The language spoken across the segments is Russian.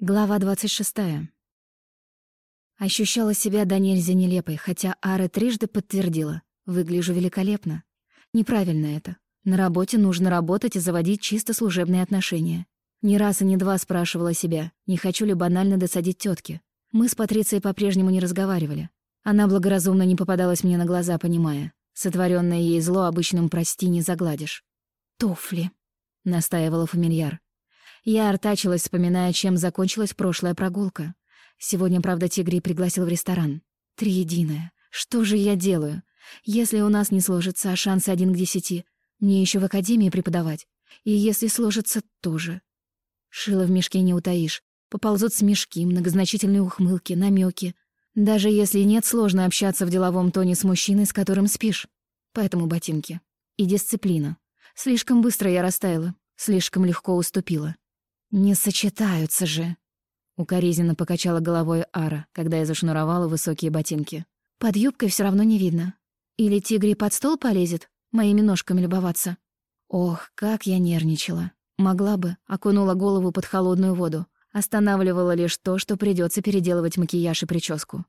Глава 26. Ощущала себя до нельзя нелепой, хотя Ара трижды подтвердила. Выгляжу великолепно. Неправильно это. На работе нужно работать и заводить чисто служебные отношения. Ни раз и ни два спрашивала себя, не хочу ли банально досадить тетке. Мы с Патрицией по-прежнему не разговаривали. Она благоразумно не попадалась мне на глаза, понимая. Сотворенное ей зло обычным прости не загладишь. «Туфли», — настаивала фамильяр. Я артачилась, вспоминая, чем закончилась прошлая прогулка. Сегодня, правда, Тигрий пригласил в ресторан. Триединое. Что же я делаю? Если у нас не сложится, а шансы один к десяти, мне еще в академии преподавать. И если сложится, тоже. Шило в мешке не утаишь. Поползут смешки, многозначительные ухмылки, намеки. Даже если нет, сложно общаться в деловом тоне с мужчиной, с которым спишь. Поэтому ботинки. И дисциплина. Слишком быстро я растаяла, слишком легко уступила. «Не сочетаются же!» Укоризненно покачала головой Ара, когда я зашнуровала высокие ботинки. «Под юбкой все равно не видно. Или тигри под стол полезет, моими ножками любоваться?» Ох, как я нервничала. Могла бы, окунула голову под холодную воду. Останавливала лишь то, что придется переделывать макияж и прическу.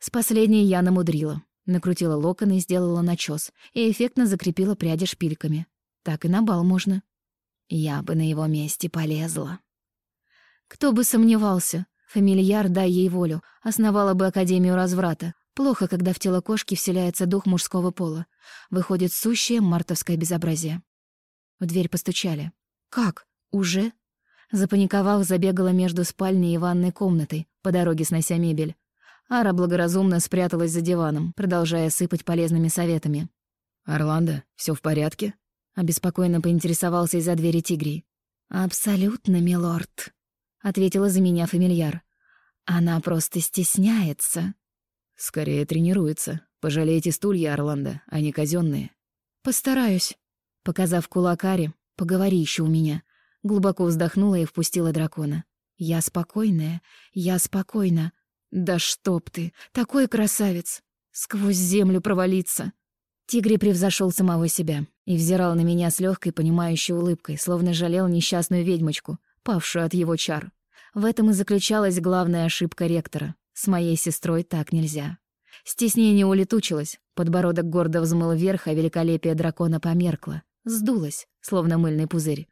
С последней я намудрила. Накрутила локоны и сделала начес, и эффектно закрепила пряди шпильками. Так и на бал можно. Я бы на его месте полезла. Кто бы сомневался, фамильяр, дай ей волю, основала бы Академию разврата. Плохо, когда в тело кошки вселяется дух мужского пола. Выходит сущее мартовское безобразие. В дверь постучали. «Как? Уже?» Запаниковав, забегала между спальней и ванной комнатой, по дороге снося мебель. Ара благоразумно спряталась за диваном, продолжая сыпать полезными советами. «Орландо, все в порядке?» Обеспокоенно поинтересовался из-за двери Тигри. «Абсолютно, милорд», — ответила за меня фамильяр. «Она просто стесняется». «Скорее тренируется. Пожалейте стулья, Орландо, они казенные. «Постараюсь», — показав кулак Ари, «поговори еще у меня». Глубоко вздохнула и впустила дракона. «Я спокойная, я спокойна. Да чтоб ты, такой красавец! Сквозь землю провалиться!» Тигри превзошел самого себя и взирал на меня с легкой понимающей улыбкой, словно жалел несчастную ведьмочку, павшую от его чар. В этом и заключалась главная ошибка ректора. С моей сестрой так нельзя. Стеснение улетучилось, подбородок гордо взмыл вверх, а великолепие дракона померкло. Сдулось, словно мыльный пузырь.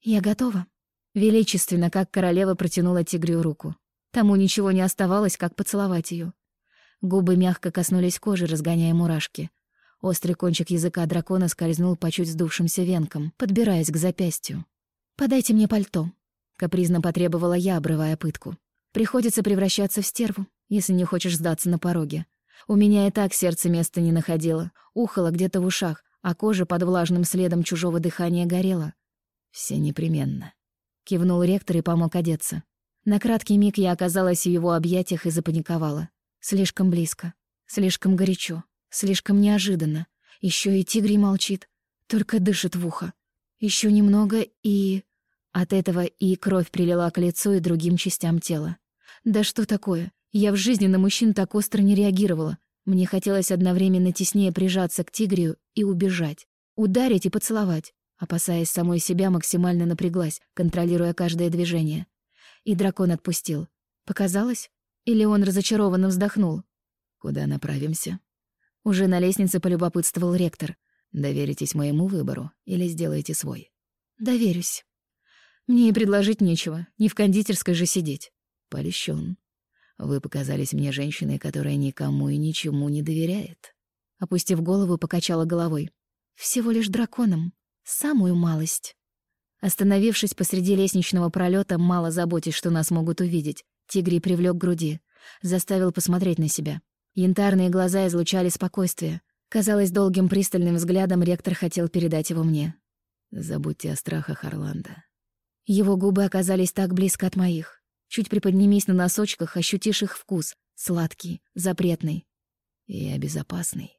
«Я готова». Величественно, как королева протянула тигрю руку. Тому ничего не оставалось, как поцеловать ее. Губы мягко коснулись кожи, разгоняя мурашки. Острый кончик языка дракона скользнул по чуть сдувшимся венкам, подбираясь к запястью. «Подайте мне пальто», — капризно потребовала я, обрывая пытку. «Приходится превращаться в стерву, если не хочешь сдаться на пороге. У меня и так сердце места не находило, ухало где-то в ушах, а кожа под влажным следом чужого дыхания горела. «Все непременно», — кивнул ректор и помог одеться. На краткий миг я оказалась в его объятиях и запаниковала. Слишком близко, слишком горячо. Слишком неожиданно. Еще и тигрий молчит, только дышит в ухо. Еще немного и... От этого и кровь прилила к лицу и другим частям тела. Да что такое? Я в жизни на мужчин так остро не реагировала. Мне хотелось одновременно теснее прижаться к тигрию и убежать. Ударить и поцеловать. Опасаясь самой себя, максимально напряглась, контролируя каждое движение. И дракон отпустил. Показалось? Или он разочарованно вздохнул? «Куда направимся?» Уже на лестнице полюбопытствовал ректор. «Доверитесь моему выбору или сделаете свой?» «Доверюсь. Мне и предложить нечего, не в кондитерской же сидеть». «Польщён. Вы показались мне женщиной, которая никому и ничему не доверяет». Опустив голову, покачала головой. «Всего лишь драконом. Самую малость». Остановившись посреди лестничного пролета, мало заботясь, что нас могут увидеть, Тигри привлёк к груди, заставил посмотреть на себя. Янтарные глаза излучали спокойствие. Казалось, долгим пристальным взглядом ректор хотел передать его мне. «Забудьте о страхах Орландо». Его губы оказались так близко от моих. Чуть приподнимись на носочках, ощутишь их вкус. Сладкий, запретный. И безопасный.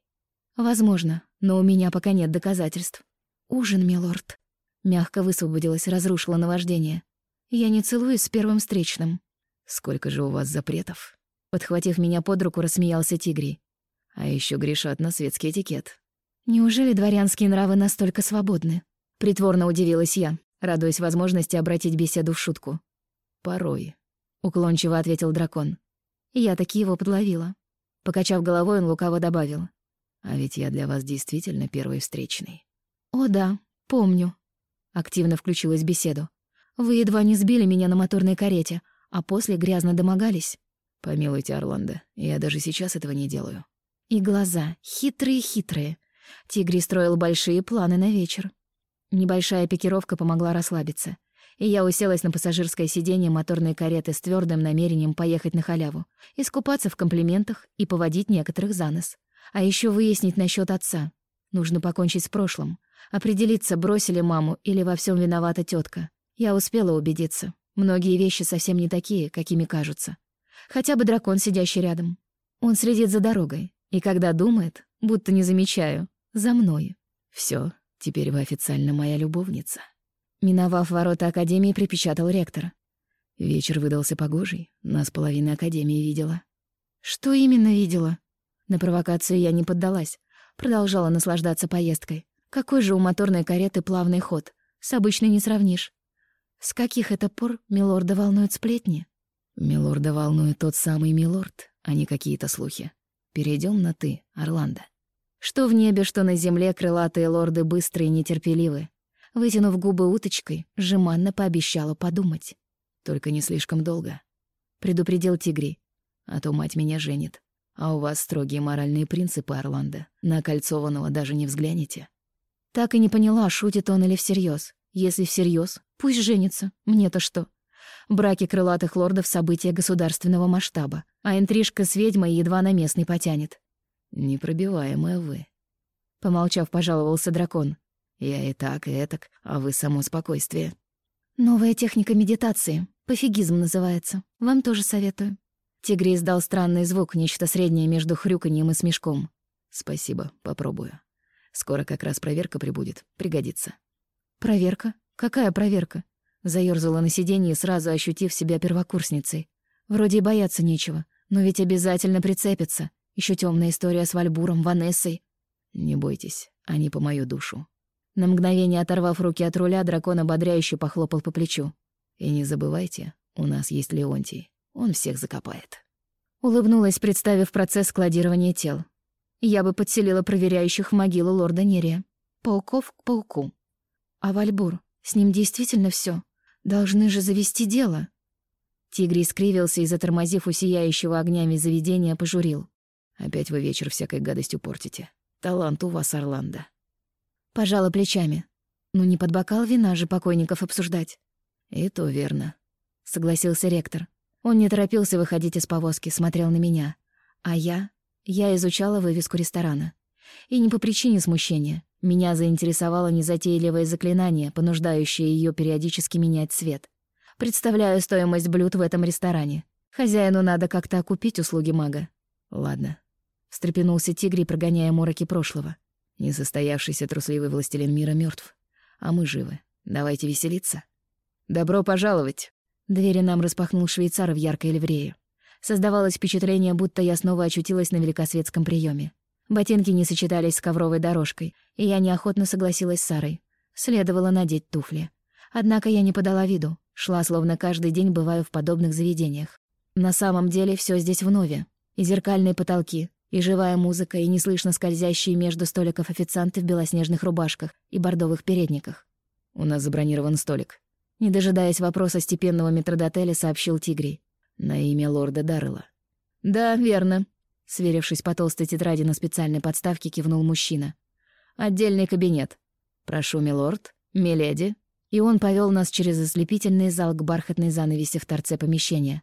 Возможно, но у меня пока нет доказательств. Ужин, милорд. Мягко высвободилась, разрушила наваждение. Я не целуюсь с первым встречным. Сколько же у вас запретов? Подхватив меня под руку, рассмеялся Тигрий. А еще грешат на светский этикет. Неужели дворянские нравы настолько свободны? Притворно удивилась я, радуясь возможности обратить беседу в шутку. Порой. — уклончиво ответил дракон. Я таки его подловила. Покачав головой, он лукаво добавил. «А ведь я для вас действительно первый встречный». «О да, помню». Активно включилась в беседу. «Вы едва не сбили меня на моторной карете, а после грязно домогались». «Помилуйте, Орландо, я даже сейчас этого не делаю». И глаза, хитрые-хитрые. Тигри строил большие планы на вечер. Небольшая пикировка помогла расслабиться, и я уселась на пассажирское сиденье моторной кареты с твердым намерением поехать на халяву, искупаться в комплиментах и поводить некоторых за нос. А еще выяснить насчет отца. Нужно покончить с прошлым. Определиться, бросили маму или во всем виновата тетка. Я успела убедиться. Многие вещи совсем не такие, какими кажутся. Хотя бы дракон, сидящий рядом. Он следит за дорогой, и когда думает, будто не замечаю, за мной. Все, теперь вы официально моя любовница. Миновав ворота Академии, припечатал ректор. Вечер выдался погожий, нас половина Академии видела. Что именно видела? На провокацию я не поддалась, продолжала наслаждаться поездкой. Какой же у моторной кареты плавный ход, с обычной не сравнишь. С каких это пор милорда волнуют сплетни? Милорда волнует тот самый милорд, а не какие-то слухи. Перейдем на «ты», Орландо. Что в небе, что на земле крылатые лорды быстрые и нетерпеливы. Вытянув губы уточкой, жеманно пообещала подумать. «Только не слишком долго», — предупредил Тигри. «А то мать меня женит. А у вас строгие моральные принципы, Орландо. На кольцованного даже не взглянете». Так и не поняла, шутит он или всерьез. Если всерьез, пусть женится. Мне-то что? Браки крылатых лордов — события государственного масштаба, а интрижка с ведьмой едва на местный потянет. «Непробиваемая вы», — помолчав, пожаловался дракон. «Я и так, и этак, а вы само спокойствие». «Новая техника медитации. Пофигизм называется. Вам тоже советую». Тигри издал странный звук, нечто среднее между хрюканьем и смешком. «Спасибо, попробую. Скоро как раз проверка прибудет. Пригодится». «Проверка? Какая проверка?» Заёрзала на сиденье, сразу ощутив себя первокурсницей. Вроде и бояться нечего, но ведь обязательно прицепится. Еще темная история с Вальбуром, Ванессой. Не бойтесь, они по мою душу. На мгновение оторвав руки от руля, дракон ободряюще похлопал по плечу. И не забывайте, у нас есть Леонтий. Он всех закопает. Улыбнулась, представив процесс складирования тел. Я бы подселила проверяющих в могилу лорда Нерия. Пауков к пауку. А Вальбур, с ним действительно все. Должны же завести дело. Тигрий скривился и, затормозив у сияющего огнями заведения, пожурил. «Опять вы вечер всякой гадостью портите. Талант у вас, Орландо». Пожала плечами. «Ну не под бокал вина же покойников обсуждать». «И то верно», — согласился ректор. Он не торопился выходить из повозки, смотрел на меня. А я... Я изучала вывеску ресторана. И не по причине смущения. Меня заинтересовало незатейливое заклинание, понуждающее ее периодически менять цвет. Представляю стоимость блюд в этом ресторане. Хозяину надо как-то окупить услуги мага. Ладно. Встрепенулся Тигри, прогоняя мороки прошлого. Несостоявшийся трусливый властелин мира мертв, А мы живы. Давайте веселиться. Добро пожаловать. Двери нам распахнул швейцар в яркой ливрее. Создавалось впечатление, будто я снова очутилась на великосветском приеме. Ботинки не сочетались с ковровой дорожкой, и я неохотно согласилась с Сарой. Следовало надеть туфли. Однако я не подала виду, шла, словно каждый день бываю в подобных заведениях. На самом деле все здесь вновь. И зеркальные потолки, и живая музыка, и неслышно скользящие между столиков официанты в белоснежных рубашках и бордовых передниках. «У нас забронирован столик», — не дожидаясь вопроса степенного метродотеля, сообщил Тигрий. «На имя лорда Даррелла». «Да, верно», Сверившись по толстой тетради на специальной подставке, кивнул мужчина. «Отдельный кабинет. Прошу, милорд, миледи». И он повел нас через ослепительный зал к бархатной занавеси в торце помещения.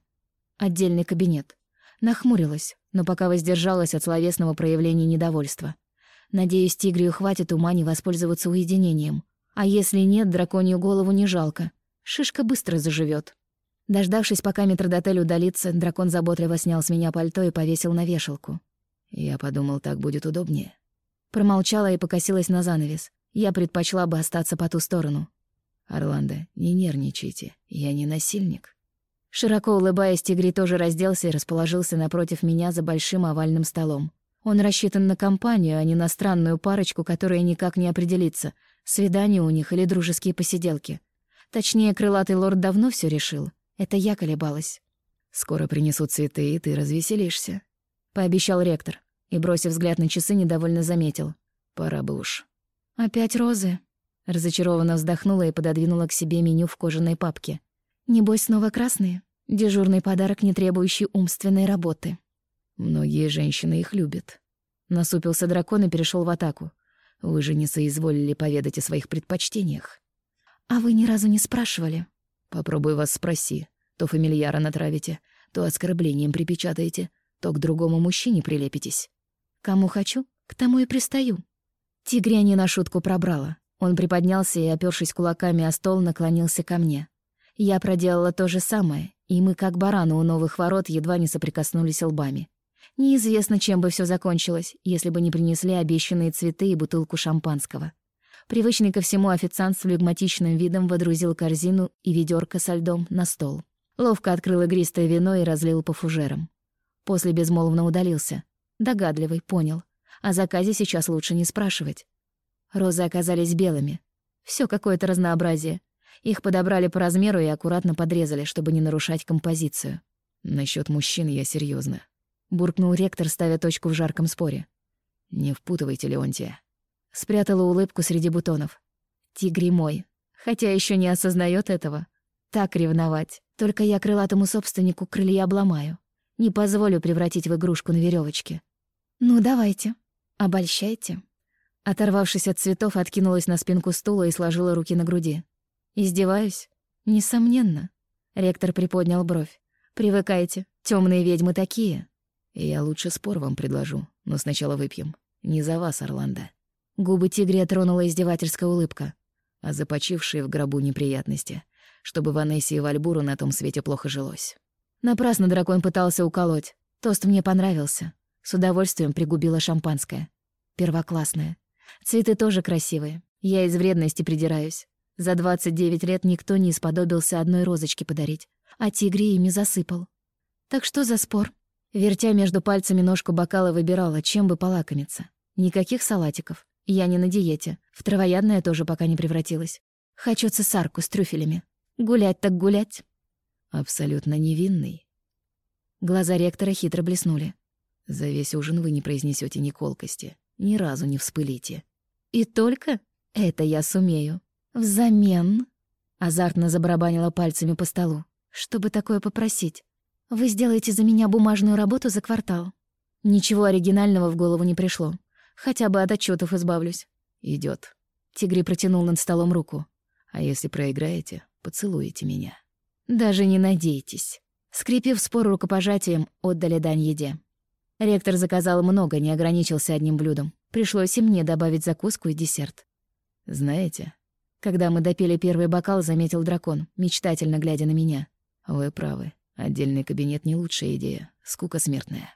Отдельный кабинет. Нахмурилась, но пока воздержалась от словесного проявления недовольства. Надеюсь, тигрию хватит ума не воспользоваться уединением. А если нет, драконью голову не жалко. Шишка быстро заживет. Дождавшись, пока метродотель удалится, дракон заботливо снял с меня пальто и повесил на вешалку. Я подумал, так будет удобнее. Промолчала и покосилась на занавес. Я предпочла бы остаться по ту сторону. «Орландо, не нервничайте, я не насильник». Широко улыбаясь, Тигри тоже разделся и расположился напротив меня за большим овальным столом. Он рассчитан на компанию, а не на странную парочку, которая никак не определится, свидание у них или дружеские посиделки. Точнее, крылатый лорд давно все решил. Это я колебалась. Скоро принесут цветы, и ты развеселишься», — пообещал ректор. И, бросив взгляд на часы, недовольно заметил. «Пора бы уж». «Опять розы?» Разочарованно вздохнула и пододвинула к себе меню в кожаной папке. «Небось, снова красные? Дежурный подарок, не требующий умственной работы». «Многие женщины их любят». Насупился дракон и перешел в атаку. «Вы же не соизволили поведать о своих предпочтениях». «А вы ни разу не спрашивали?» «Попробуй вас спроси. То фамильяра натравите, то оскорблением припечатаете, то к другому мужчине прилепитесь». «Кому хочу, к тому и пристаю». Тигря не на шутку пробрала. Он приподнялся и, опёршись кулаками о стол, наклонился ко мне. Я проделала то же самое, и мы, как бараны у новых ворот, едва не соприкоснулись лбами. Неизвестно, чем бы всё закончилось, если бы не принесли обещанные цветы и бутылку шампанского. Привычный ко всему официант с флегматичным видом водрузил корзину и ведёрко со льдом на стол. Ловко открыл игристое вино и разлил по фужерам. После безмолвно удалился. Догадливый, понял. О заказе сейчас лучше не спрашивать. Розы оказались белыми. Все какое-то разнообразие. Их подобрали по размеру и аккуратно подрезали, чтобы не нарушать композицию. Насчет мужчин я серьезно, буркнул ректор, ставя точку в жарком споре. Не впутывайте Леонтия. Спрятала улыбку среди бутонов. Тигри мой, хотя еще не осознает этого. Так ревновать. Только я крылатому собственнику крылья обломаю. Не позволю превратить в игрушку на веревочке. Ну, давайте. Обольщайте. Оторвавшись от цветов, откинулась на спинку стула и сложила руки на груди. Издеваюсь? Несомненно. Ректор приподнял бровь. Привыкайте, темные ведьмы такие. Я лучше спор вам предложу, но сначала выпьем. Не за вас, Орландо. Губы тигря тронула издевательская улыбка. А за почившие в гробу неприятности, чтобы Ванессе и Вальбуру на том свете плохо жилось. Напрасно дракон пытался уколоть. Тост мне понравился. С удовольствием пригубила шампанское. Первоклассное. Цветы тоже красивые. Я из вредности придираюсь. За 29 лет никто не исподобился одной розочки подарить, а тигре ими засыпал. Так что за спор? Вертя между пальцами ножку бокала выбирала, чем бы полакомиться. Никаких салатиков. Я не на диете. В травоядное тоже пока не превратилась. Хочу цесарку с трюфелями. Гулять так гулять. Абсолютно невинный. Глаза ректора хитро блеснули. За весь ужин вы не произнесете ни колкости, ни разу не вспылите. И только это я сумею. Взамен... Азартно забарабанила пальцами по столу. Чтобы такое попросить? Вы сделаете за меня бумажную работу за квартал. Ничего оригинального в голову не пришло. Хотя бы от отчетов избавлюсь. Идет. Тигри протянул над столом руку. А если проиграете, поцелуете меня. Даже не надейтесь. Скрепив спор рукопожатием, отдали дань еде. Ректор заказал много, не ограничился одним блюдом. Пришлось и мне добавить закуску и десерт. Знаете, когда мы допили первый бокал, заметил дракон, мечтательно глядя на меня. Вы правы. Отдельный кабинет не лучшая идея. Скука смертная.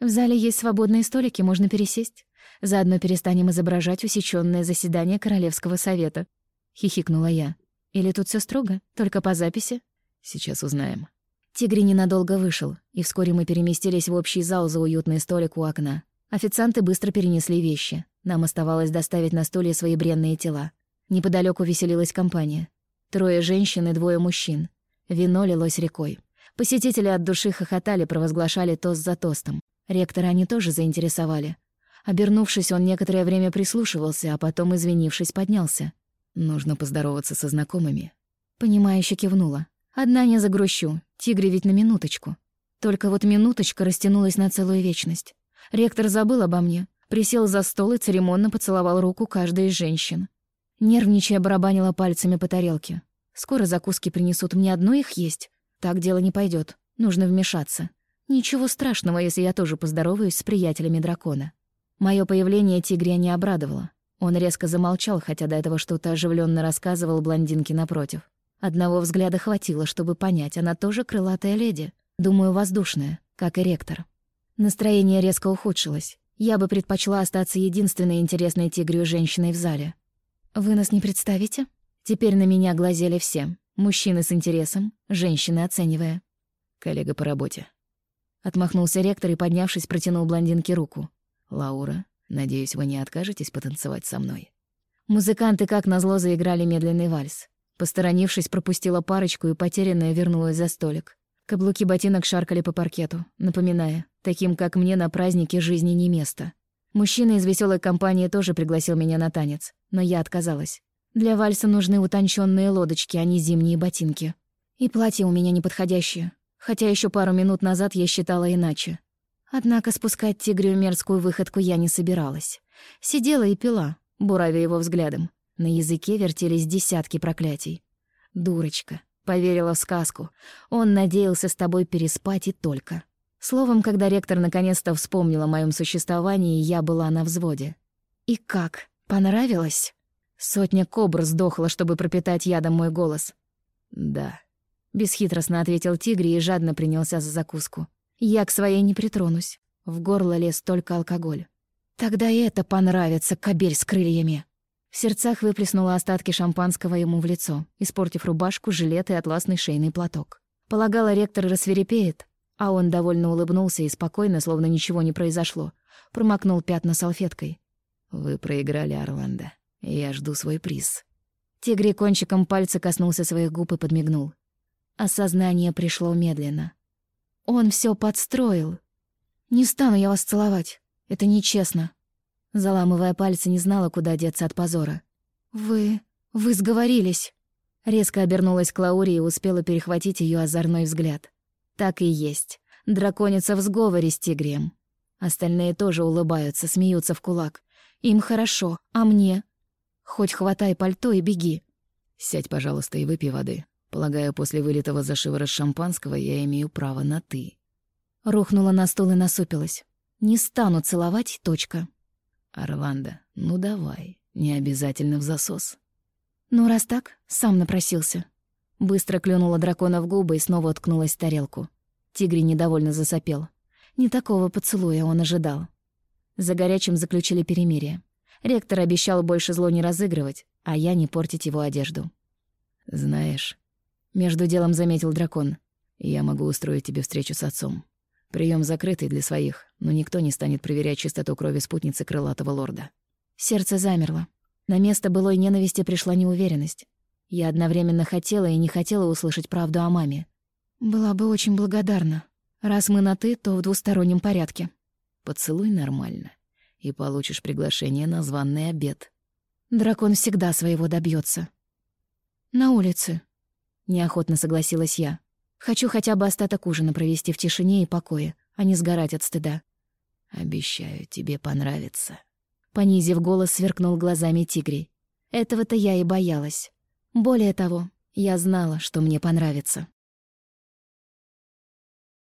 В зале есть свободные столики, можно пересесть. Заодно перестанем изображать усечённое заседание Королевского совета. Хихикнула я. Или тут все строго, только по записи? Сейчас узнаем. Тигри ненадолго вышел, и вскоре мы переместились в общий зал за уютный столик у окна. Официанты быстро перенесли вещи. Нам оставалось доставить на стулья свои бренные тела. Неподалеку веселилась компания. Трое женщин и двое мужчин. Вино лилось рекой. Посетители от души хохотали, провозглашали тост за тостом. Ректора они тоже заинтересовали. Обернувшись, он некоторое время прислушивался, а потом, извинившись, поднялся. «Нужно поздороваться со знакомыми». Понимающе кивнула. Одна не загрущу, тигре ведь на минуточку. Только вот минуточка растянулась на целую вечность. Ректор забыл обо мне, присел за стол и церемонно поцеловал руку каждой из женщин. Нервничая барабанила пальцами по тарелке. Скоро закуски принесут, мне одно их есть. Так дело не пойдет. нужно вмешаться. Ничего страшного, если я тоже поздороваюсь с приятелями дракона. Мое появление тигря не обрадовало. Он резко замолчал, хотя до этого что-то оживленно рассказывал блондинке напротив. Одного взгляда хватило, чтобы понять, она тоже крылатая леди. Думаю, воздушная, как и ректор. Настроение резко ухудшилось. Я бы предпочла остаться единственной интересной тигрью женщиной в зале. «Вы нас не представите?» Теперь на меня глазели все. Мужчины с интересом, женщины оценивая. «Коллега по работе». Отмахнулся ректор и, поднявшись, протянул блондинке руку. «Лаура, надеюсь, вы не откажетесь потанцевать со мной?» Музыканты, как назло, заиграли медленный вальс. Посторонившись, пропустила парочку и потерянная вернулась за столик. Каблуки ботинок шаркали по паркету, напоминая, таким как мне на празднике жизни не место. Мужчина из веселой компании тоже пригласил меня на танец, но я отказалась. Для вальса нужны утонченные лодочки, а не зимние ботинки. И платье у меня неподходящее, хотя еще пару минут назад я считала иначе. Однако спускать тигрю мерзкую выходку я не собиралась. Сидела и пила, буравя его взглядом. На языке вертелись десятки проклятий. «Дурочка», поверила в сказку. Он надеялся с тобой переспать и только. Словом, когда ректор наконец-то вспомнил о моем существовании, я была на взводе. И как? Понравилось? Сотня кобр сдохла, чтобы пропитать ядом мой голос. «Да», — бесхитростно ответил тигре и жадно принялся за закуску. «Я к своей не притронусь. В горло лез только алкоголь. Тогда и это понравится, кобель с крыльями». В сердцах выплеснула остатки шампанского ему в лицо, испортив рубашку, жилет и атласный шейный платок. Полагала, ректор рассверепеет, а он довольно улыбнулся и спокойно, словно ничего не произошло, промокнул пятна салфеткой. «Вы проиграли, Орландо. Я жду свой приз». Тигри кончиком пальца коснулся своих губ и подмигнул. Осознание пришло медленно. Он все подстроил. «Не стану я вас целовать. Это нечестно». Заламывая пальцы, не знала, куда деться от позора. «Вы... вы сговорились». Резко обернулась к Лауре и успела перехватить ее озорной взгляд. Так и есть. Драконица в сговоре с тигрием. Остальные тоже улыбаются, смеются в кулак. Им хорошо, а мне? Хоть хватай пальто и беги. Сядь, пожалуйста, и выпей воды. Полагаю, после вылитого за шиворот шампанского я имею право на «ты». Рухнула на стул и насупилась. Не стану целовать, точка. Орландо, ну давай, не обязательно в засос. Ну, раз так, сам напросился. Быстро клюнула дракона в губы и снова уткнулась в тарелку. Тигри недовольно засопел. Не такого поцелуя он ожидал. За горячим заключили перемирие. Ректор обещал больше зло не разыгрывать, а я не портить его одежду. «Знаешь...» — между делом заметил дракон. «Я могу устроить тебе встречу с отцом. Прием закрытый для своих, но никто не станет проверять чистоту крови спутницы крылатого лорда». Сердце замерло. На место былой ненависти пришла неуверенность. Я одновременно хотела и не хотела услышать правду о маме. Была бы очень благодарна. Раз мы на «ты», то в двустороннем порядке. Поцелуй нормально, и получишь приглашение на званный обед. Дракон всегда своего добьется. На улице. Неохотно согласилась я. Хочу хотя бы остаток ужина провести в тишине и покое, а не сгорать от стыда. Обещаю, тебе понравится. Понизив голос, сверкнул глазами тигрей. Этого-то я и боялась. Более того, я знала, что мне понравится.